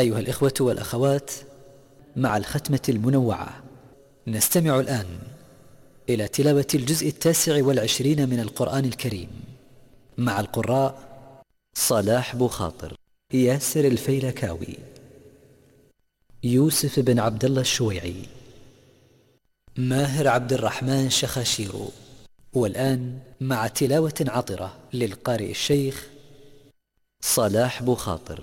أيها الإخوة والأخوات مع الختمة المنوعة نستمع الآن إلى تلاوة الجزء التاسع والعشرين من القرآن الكريم مع القراء صلاح بخاطر ياسر الفيلكاوي يوسف بن عبد الله الشويعي ماهر عبد الرحمن شخاشيرو والآن مع تلاوة عطرة للقارئ الشيخ صلاح بخاطر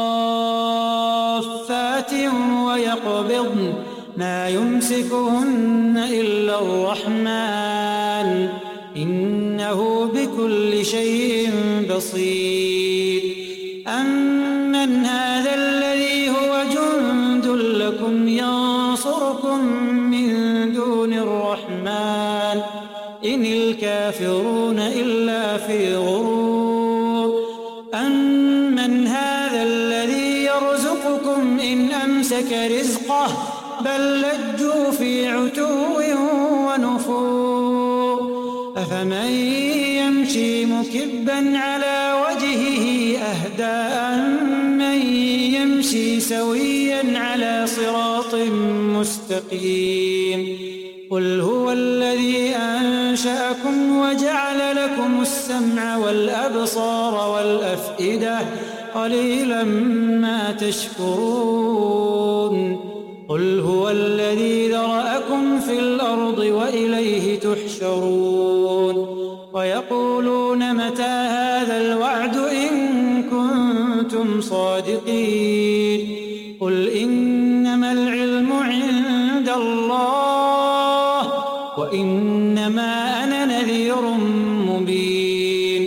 ويقبضن ما يمسكهن إلا الرحمن. إنه بكل شيء بصير. أمن هذا الذي هو جند لكم ينصركم من دون الرحمن. إن الكافرون إلا في غرور. من على وجهه أهدى من يمشي سويا على صراط مستقيم قل هو الذي أنشأكم وجعل لكم السمع والأبصار والأفئدة قليلا ما تشكرون قل هو الذي بعد إن كنتم صادقين. قل إنما العلم عند الله وإنما أنا نذير مبين.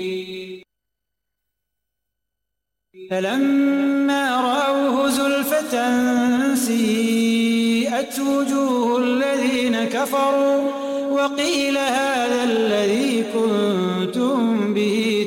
فلما رأوه زلفة سيئت وجوه الذين كفروا وقيل هذا الذي كنتم به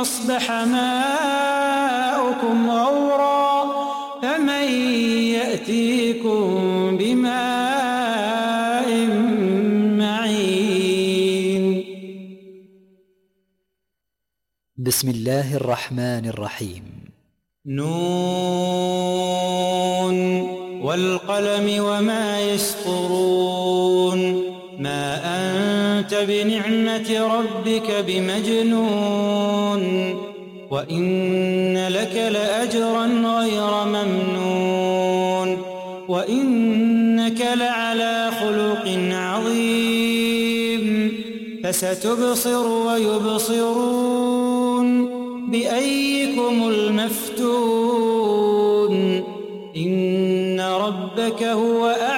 أصبح ماؤكم غورا فمن يأتيكم بماء معين. بسم الله الرحمن الرحيم. نون والقلم وما يسطرون. ما أنت أنت بنعمة ربك بمجنون وإن لك لأجرا غير ممنون وإنك لعلى خلق عظيم فستبصر ويبصرون بأيكم المفتون إن ربك هو أعلم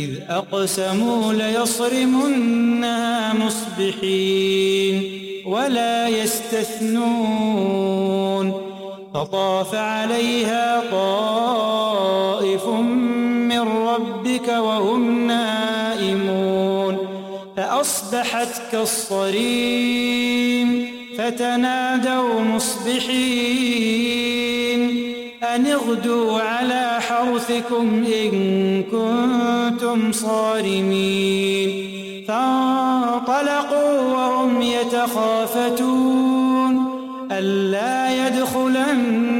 إذ أقسموا ليصرمنها مصبحين ولا يستثنون فطاف عليها طائف من ربك وهم نائمون فأصبحت كالصريم فتنادوا مصبحين أن اغدوا على حرثكم إن كنتم صارمين فانطلقوا وهم يتخافتون ألا يدخلن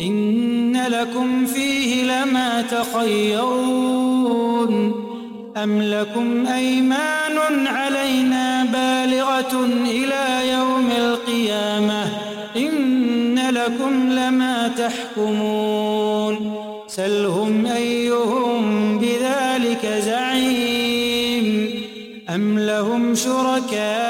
إن لكم فيه لما تخيرون أم لكم أيمان علينا بالغة إلى يوم القيامة إن لكم لما تحكمون سلهم أيهم بذلك زعيم أم لهم شركات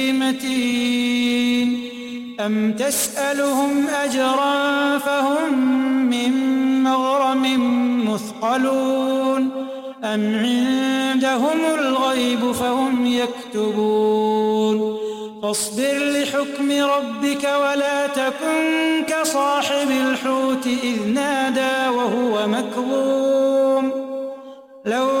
متين أم تسألهم أجرا فهم من مغرم مثقلون أم عندهم الغيب فهم يكتبون فاصبر لحكم ربك ولا تكن كصاحب الحوت إذ نادى وهو مكظوم لو